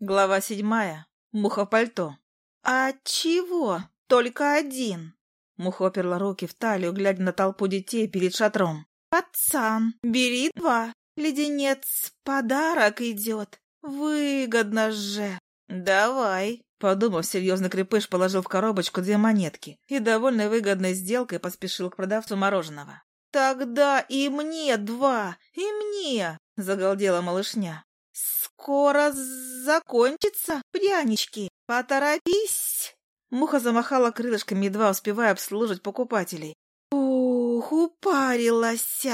Глава седьмая. Муха в пальто. «А чего? Только один?» Муха оперла руки в талию, глядя на толпу детей перед шатром. «Пацан, бери два. Леденец, подарок идет. Выгодно же». «Давай», — подумав, серьезно крепыш положил в коробочку две монетки и, довольно выгодной сделкой, поспешил к продавцу мороженого. «Тогда и мне два, и мне!» — загалдела малышня. «Скоро закончится, прянички! Поторопись!» Муха замахала крылышками, едва успевая обслуживать покупателей. «Ух, упарилась!»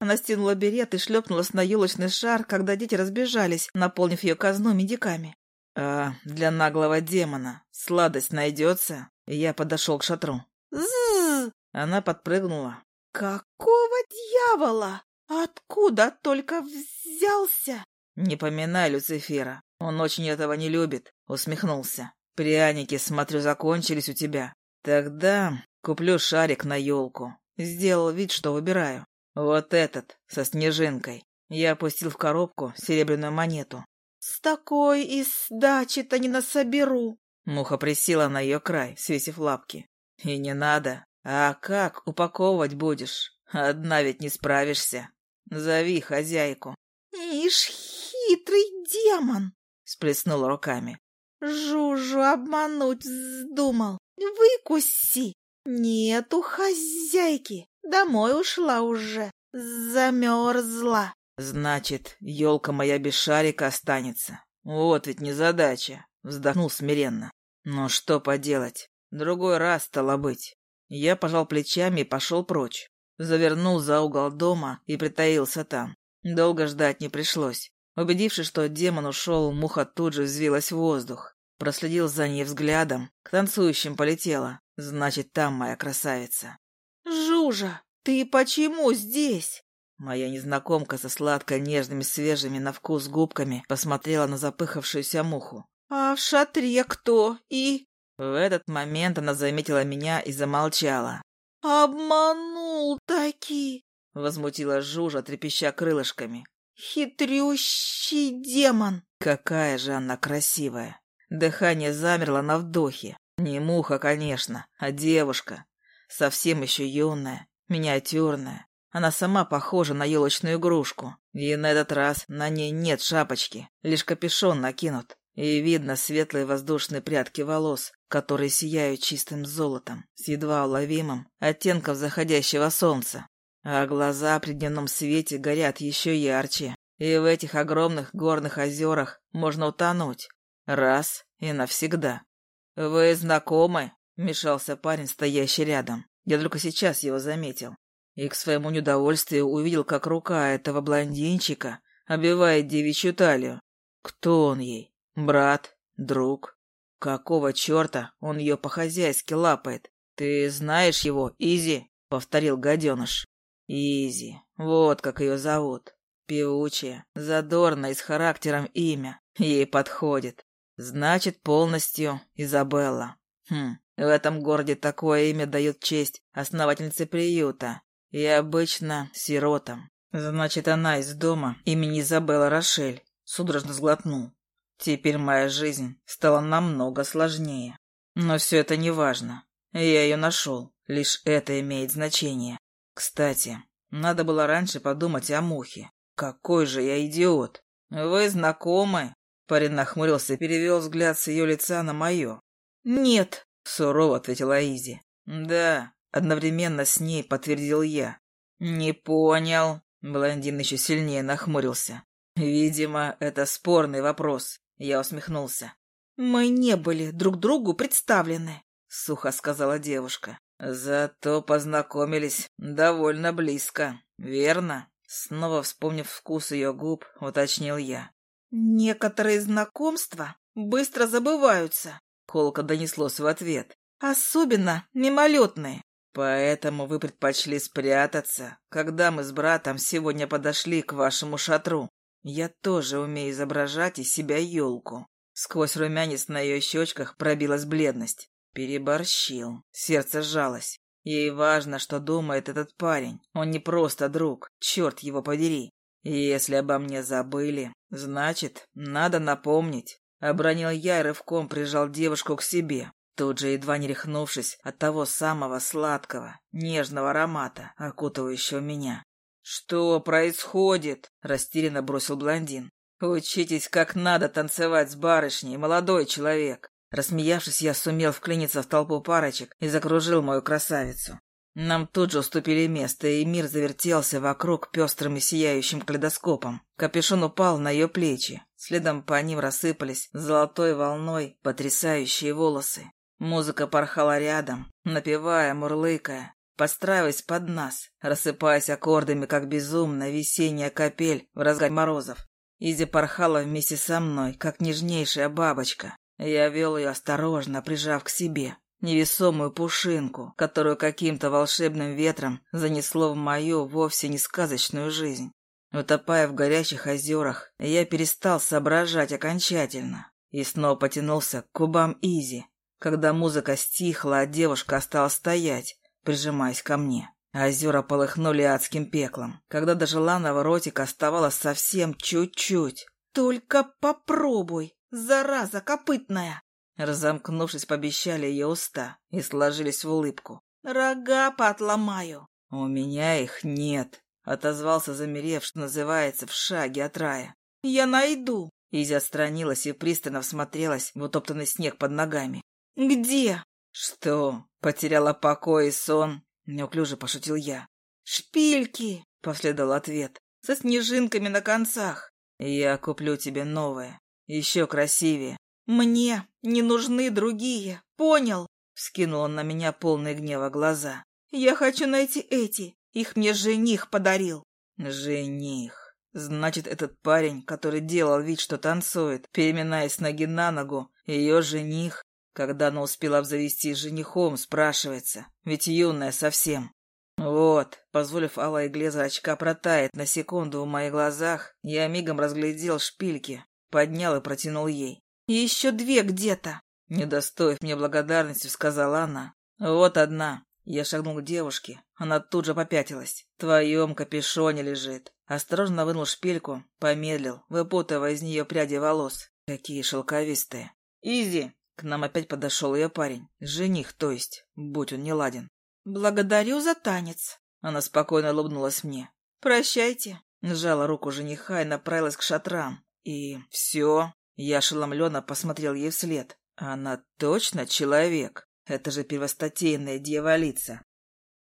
Она стянула берет и шлепнулась на елочный шар, когда дети разбежались, наполнив ее казну медиками. «А для наглого демона сладость найдется?» Я подошел к шатру. «Зззз!» Она подпрыгнула. «Какого дьявола? Откуда только взялся?» «Не поминай Люцифера. Он очень этого не любит», — усмехнулся. «Пряники, смотрю, закончились у тебя. Тогда куплю шарик на елку. Сделал вид, что выбираю. Вот этот, со снежинкой. Я опустил в коробку серебряную монету. «С такой и сдачи-то не насоберу!» Муха присела на ее край, свесив лапки. «И не надо. А как упаковывать будешь? Одна ведь не справишься. Зови хозяйку». «Ишь, хитрый демон!» — сплеснула руками. «Жужу обмануть вздумал. Выкуси! Нету хозяйки. Домой ушла уже. Замерзла». «Значит, елка моя без шарика останется. Вот ведь незадача!» — вздохнул смиренно. «Но что поделать? Другой раз стало быть». Я пожал плечами и пошел прочь. Завернул за угол дома и притаился там. Долго ждать не пришлось. Убедившись, что демон ушел, муха тут же взвилась в воздух. Проследил за ней взглядом, к танцующим полетела. Значит, там моя красавица. «Жужа, ты почему здесь?» Моя незнакомка со сладко-нежными свежими на вкус губками посмотрела на запыхавшуюся муху. «А в шатре кто? И...» В этот момент она заметила меня и замолчала. «Обманул таки!» — возмутила Жужа, трепеща крылышками. «Хитрющий демон!» Какая же она красивая! Дыхание замерло на вдохе. Не муха, конечно, а девушка. Совсем еще юная, миниатюрная. Она сама похожа на елочную игрушку. И на этот раз на ней нет шапочки, лишь капюшон накинут. И видно светлые воздушные прядки волос, которые сияют чистым золотом, с едва уловимым оттенком заходящего солнца. А глаза при дневном свете горят еще ярче. И в этих огромных горных озерах можно утонуть. Раз и навсегда. «Вы знакомы?» — мешался парень, стоящий рядом. Я только сейчас его заметил. И к своему неудовольствию увидел, как рука этого блондинчика обивает девичью талию. Кто он ей? Брат? Друг? Какого черта он ее по-хозяйски лапает? Ты знаешь его, Изи? — повторил гаденыш. Изи. Вот как ее зовут. Певучая, задорная с характером имя. Ей подходит. Значит, полностью Изабелла. Хм, в этом городе такое имя дают честь основательнице приюта. И обычно сиротам. Значит, она из дома имени Изабелла Рошель. Судорожно сглотнул. Теперь моя жизнь стала намного сложнее. Но все это не важно. Я ее нашел. Лишь это имеет значение. Кстати, надо было раньше подумать о мухе. Какой же я идиот. Вы знакомы? Парень нахмурился и перевел взгляд с ее лица на мое. «Нет», — сурово ответила Изи. «Да», — одновременно с ней подтвердил я. «Не понял». Блондин еще сильнее нахмурился. «Видимо, это спорный вопрос. Я усмехнулся. «Мы не были друг другу представлены», — сухо сказала девушка. «Зато познакомились довольно близко, верно?» Снова вспомнив вкус ее губ, уточнил я. «Некоторые знакомства быстро забываются», — колко донеслось в ответ. «Особенно мимолетные». «Поэтому вы предпочли спрятаться, когда мы с братом сегодня подошли к вашему шатру. Я тоже умею изображать из себя елку. Сквозь румянец на ее щечках пробилась бледность. Переборщил. Сердце сжалось. Ей важно, что думает этот парень. Он не просто друг. Черт его подери. Если обо мне забыли, значит, надо напомнить. Обронил я и рывком прижал девушку к себе, тут же едва не рехнувшись от того самого сладкого, нежного аромата, окутывающего меня. «Что происходит?» – растерянно бросил блондин. «Учитесь, как надо танцевать с барышней, молодой человек!» Рассмеявшись, я сумел вклиниться в толпу парочек и закружил мою красавицу. Нам тут же уступили место, и мир завертелся вокруг пестрым и сияющим калейдоскопом. Капюшон упал на ее плечи. Следом по ним рассыпались золотой волной потрясающие волосы. Музыка порхала рядом, напевая, мурлыкая, подстраиваясь под нас, рассыпаясь аккордами, как безумная весенняя капель в разгар морозов. Изи порхала вместе со мной, как нежнейшая бабочка. Я вел ее осторожно, прижав к себе, невесомую пушинку, которую каким-то волшебным ветром занесло в мою вовсе не сказочную жизнь. Утопая в горячих озерах, я перестал соображать окончательно и снова потянулся к кубам Изи, когда музыка стихла, а девушка осталась стоять, прижимаясь ко мне. Озера полыхнули адским пеклом, когда до желанного ротика оставалось совсем чуть-чуть. «Только попробуй, зараза копытная!» Разомкнувшись, пообещали ее уста и сложились в улыбку. «Рога поотломаю!» «У меня их нет», — отозвался замерев, что называется, в шаге от рая. «Я найду!» Изя отстранилась и пристально всмотрелась в утоптанный снег под ногами. «Где?» «Что, потеряла покой и сон?» Неуклюже пошутил я. «Шпильки!» — последовал ответ. «Со снежинками на концах». «Я куплю тебе новое. Еще красивее». «Мне не нужны другие. Понял?» Вскинул он на меня полные гнева глаза. «Я хочу найти эти. Их мне жених подарил». «Жених. Значит, этот парень, который делал вид, что танцует, переминаясь ноги на ногу, ее жених когда она успела обзавестись женихом, спрашивается, ведь юная совсем. Вот, позволив алой игле зрачка протаять на секунду в моих глазах, я мигом разглядел шпильки, поднял и протянул ей. «Еще две где-то!» Не достоив мне благодарности, сказала она. «Вот одна». Я шагнул к девушке. Она тут же попятилась. В твоем капюшоне лежит. Осторожно вынул шпильку, помедлил, выпутывая из нее пряди волос. Какие шелковистые. «Изи!» К нам опять подошел ее парень. Жених, то есть, будь он не ладен. «Благодарю за танец». Она спокойно улыбнулась мне. «Прощайте». Сжала руку жениха и направилась к шатрам. И все. Я ошеломленно посмотрел ей вслед. Она точно человек. Это же первостатейная дьяволица.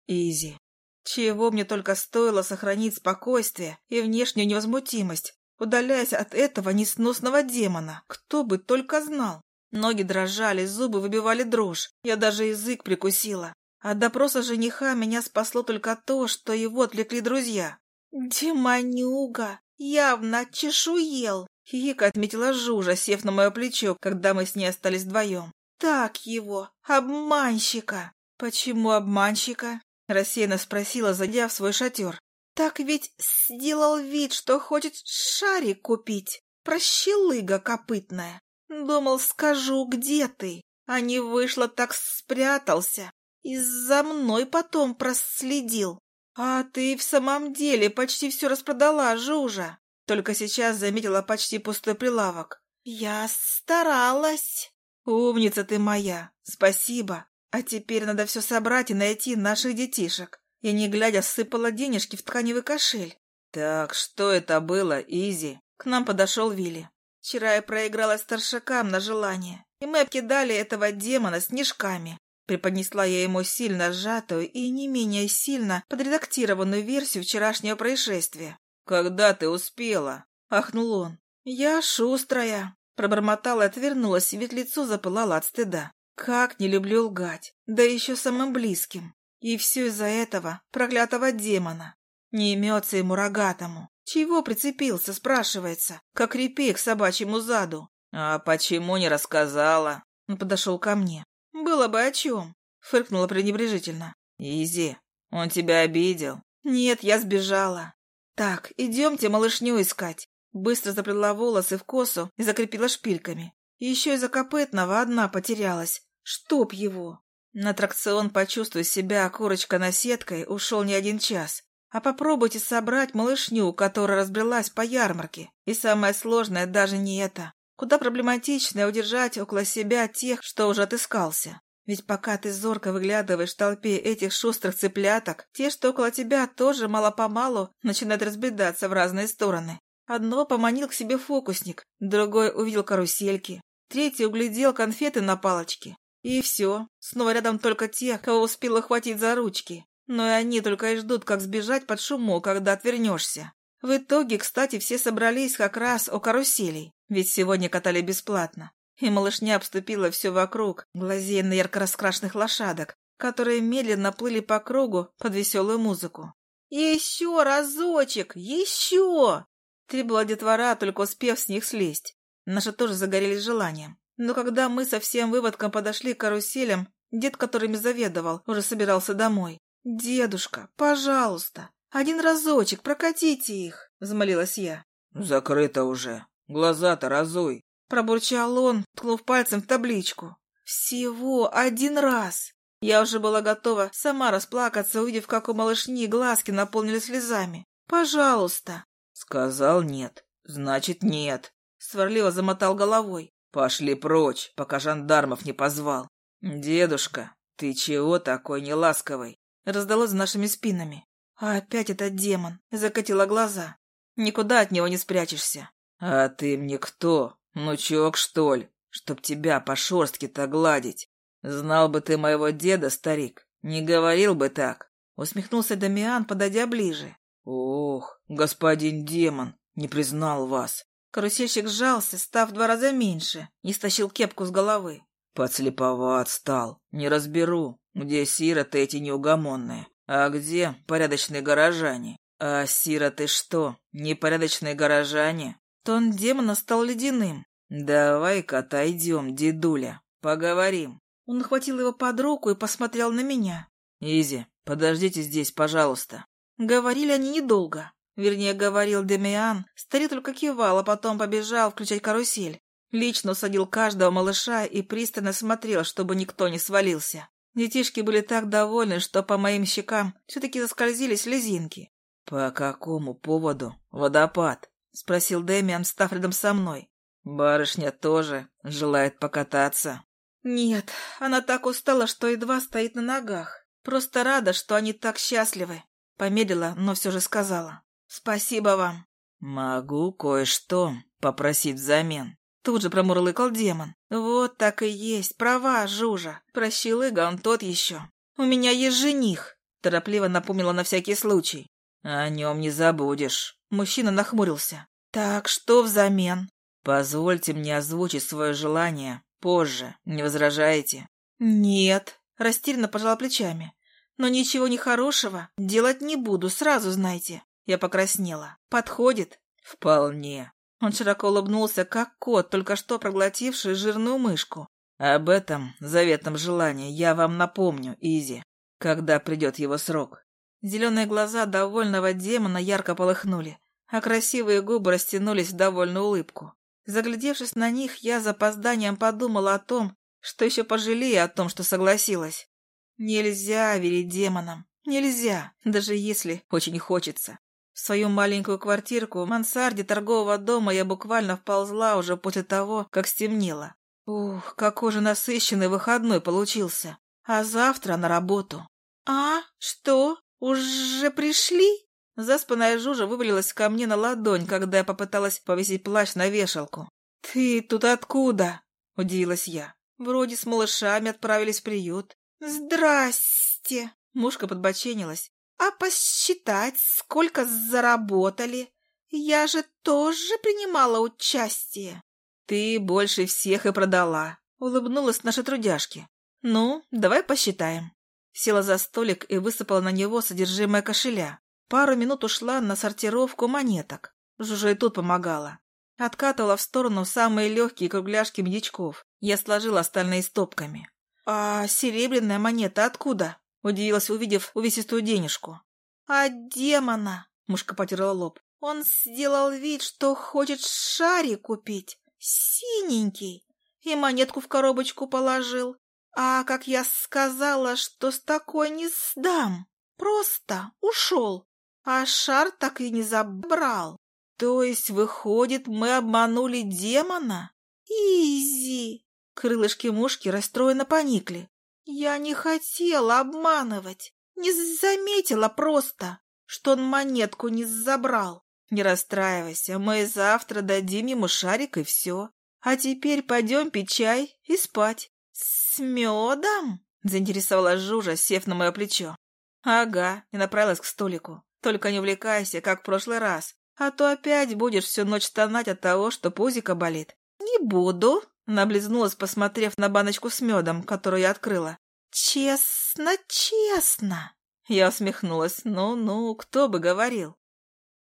Изи. Чего мне только стоило сохранить спокойствие и внешнюю невозмутимость, удаляясь от этого несносного демона. Кто бы только знал. Ноги дрожали, зубы выбивали дрожь. Я даже язык прикусила. От допроса жениха меня спасло только то, что его отвлекли друзья. «Демонюга! Явно чешуел!» Хихика отметила Жужа, сев на мое плечо, когда мы с ней остались вдвоем. «Так его! Обманщика!» «Почему обманщика?» — рассеянно спросила, зайдя в свой шатер. «Так ведь сделал вид, что хочет шарик купить. Прощелыга копытная. Думал, скажу, где ты, а не вышло, так спрятался. И за мной потом проследил. А ты в самом деле почти все распродала, Жужа. Только сейчас заметила почти пустой прилавок. Я старалась. Умница ты моя, спасибо. А теперь надо все собрать и найти наших детишек. Я не глядя сыпала денежки в тканевый кошель. Так, что это было, Изи? К нам подошел Вилли. Вчера я проиграла старшакам на желание, и мы обкидали этого демона снежками. Преподнесла я ему сильно сжатую и не менее сильно подредактированную версию вчерашнего происшествия. «Когда ты успела?» — ахнул он. «Я шустрая», — пробормотала и отвернулась, ведь лицо запылало от стыда. «Как не люблю лгать, да еще самым близким. И все из-за этого проклятого демона. Не имется ему рогатому. Чего прицепился, спрашивается, как репей к собачьему заду? А почему не рассказала? Он подошел ко мне. Было бы о чем. Фыркнула пренебрежительно. Изи, он тебя обидел? Нет, я сбежала. Так, идемте малышню искать. Быстро заплела волосы в косу и закрепила шпильками. Еще из-за копытного одна потерялась. Чтоб его. На аттракцион «Почувствуй себя курочка-наседкой» ушел не один час. А попробуйте собрать малышню, которая разбрелась по ярмарке. И самое сложное даже не это. Куда проблематичнее удержать около себя тех, что уже отыскался. Ведь пока ты зорко выглядываешь в толпе этих шустрых цыпляток, те, что около тебя, тоже мало-помалу начинают разбредаться в разные стороны. Одного поманил к себе фокусник, другой увидел карусельки, третий углядел конфеты на палочке. И все, снова рядом только те, кого успел охватить за ручки. Но и они только и ждут, как сбежать под шумок, когда отвернешься. В итоге, кстати, все собрались как раз у каруселей, ведь сегодня катали бесплатно. И малышня обступила все вокруг, глазея на ярко раскрашенных лошадок, которые медленно плыли по кругу под веселую музыку. «Еще разочек! Еще!» Требовала детвора, только успев с них слезть. Наши тоже загорелись желанием. Но когда мы со всем выводком подошли к каруселям, дед, которыми заведовал, уже собирался домой. «Дедушка, пожалуйста, один разочек прокатите их!» — взмолилась я. «Закрыто уже. Глаза-то разуй!» Пробурчал он, ткнув пальцем в табличку. «Всего один раз!» Я уже была готова сама расплакаться, увидев, как у малышни глазки наполнили слезами. «Пожалуйста!» Сказал нет. Значит, нет. Сварливо замотал головой. Пошли прочь, пока жандармов не позвал. Дедушка, ты чего такой неласковый? Раздалось за нашими спинами. А опять этот демон. Закатила глаза. Никуда от него не спрячешься. А ты мне кто? Внучок, что ли? Чтоб тебя по шорстке-то гладить. Знал бы ты моего деда, старик, не говорил бы так. Усмехнулся Дамиан, подойдя ближе. Ох, господин демон, не признал вас. Карусельщик сжался, став два раза меньше, и стащил кепку с головы. Подслеповат стал. Не разберу, где сироты эти неугомонные, а где порядочные горожане. А сироты что, непорядочные горожане? Тон демона стал ледяным. «Давай-ка отойдем, дедуля, поговорим». Он охватил его под руку и посмотрел на меня. «Изи, подождите здесь, пожалуйста». Говорили они недолго. Вернее, говорил Демиан. Старик только кивал, а потом побежал включать карусель. Лично усадил каждого малыша и пристально смотрел, чтобы никто не свалился. Детишки были так довольны, что по моим щекам все-таки заскользили слезинки. «По какому поводу водопад?» — спросил Дэмиан, став рядом со мной. «Барышня тоже желает покататься». «Нет, она так устала, что едва стоит на ногах. Просто рада, что они так счастливы». Помедлила, но все же сказала. «Спасибо вам». «Могу кое-что попросить взамен». Тут же промурлыкал демон. «Вот так и есть, права, Жужа. Прощелыга он тот еще. У меня есть жених», — торопливо напомнила на всякий случай. «О нем не забудешь». Мужчина нахмурился. «Так что взамен?» «Позвольте мне озвучить свое желание позже. Не возражаете?» «Нет», — растерянно пожала плечами. «Но ничего нехорошего делать не буду, сразу знайте». Я покраснела. «Подходит?» «Вполне». Он широко улыбнулся, как кот, только что проглотивший жирную мышку. «Об этом заветном желании я вам напомню, Изи, когда придет его срок. Зеленые глаза довольного демона ярко полыхнули, а красивые губы растянулись в довольную улыбку. Заглядевшись на них, я с опозданием подумала о том, что еще пожалею о том, что согласилась. Нельзя верить демонам. Нельзя, даже если очень хочется. В свою маленькую квартирку в мансарде торгового дома я буквально вползла уже после того, как стемнело. Ух, какой же насыщенный выходной получился. А завтра на работу. «А? Что?» «Уже пришли?» Заспанная Жужа вывалилась ко мне на ладонь, когда я попыталась повесить плащ на вешалку. «Ты тут откуда?» — удивилась я. «Вроде с малышами отправились в приют». «Здрасте!» — мушка подбоченилась. «А посчитать, сколько заработали? Я же тоже принимала участие». «Ты больше всех и продала», — улыбнулась наша трудяжки. «Ну, давай посчитаем». Села за столик и высыпала на него содержимое кошеля. Пару минут ушла на сортировку монеток. Жужа и тут помогала. Откатывала в сторону самые легкие кругляшки медичков. Я сложила остальные стопками. «А серебряная монета откуда?» Удивилась, увидев увесистую денежку. «А демона!» Мушка потерла лоб. «Он сделал вид, что хочет шарик купить. Синенький. И монетку в коробочку положил. А как я сказала, что с такой не сдам, просто ушел, а шар так и не забрал. То есть, выходит, мы обманули демона? Изи!» Крылышки мушки расстроенно поникли. «Я не хотела обманывать. Не заметила просто, что он монетку не забрал. Не расстраивайся, мы завтра дадим ему шарик и все. А теперь пойдем пить чай и спать. С медом?» Заинтересовалась Жужа, сев на мое плечо. «Ага», и направилась к столику. «Только не увлекайся, как в прошлый раз, а то опять будешь всю ночь стонать от того, что пузико болит». «Не буду», — наблизнулась, посмотрев на баночку с медом, которую я открыла. «Честно, честно!» Я усмехнулась. «Ну-ну, кто бы говорил?»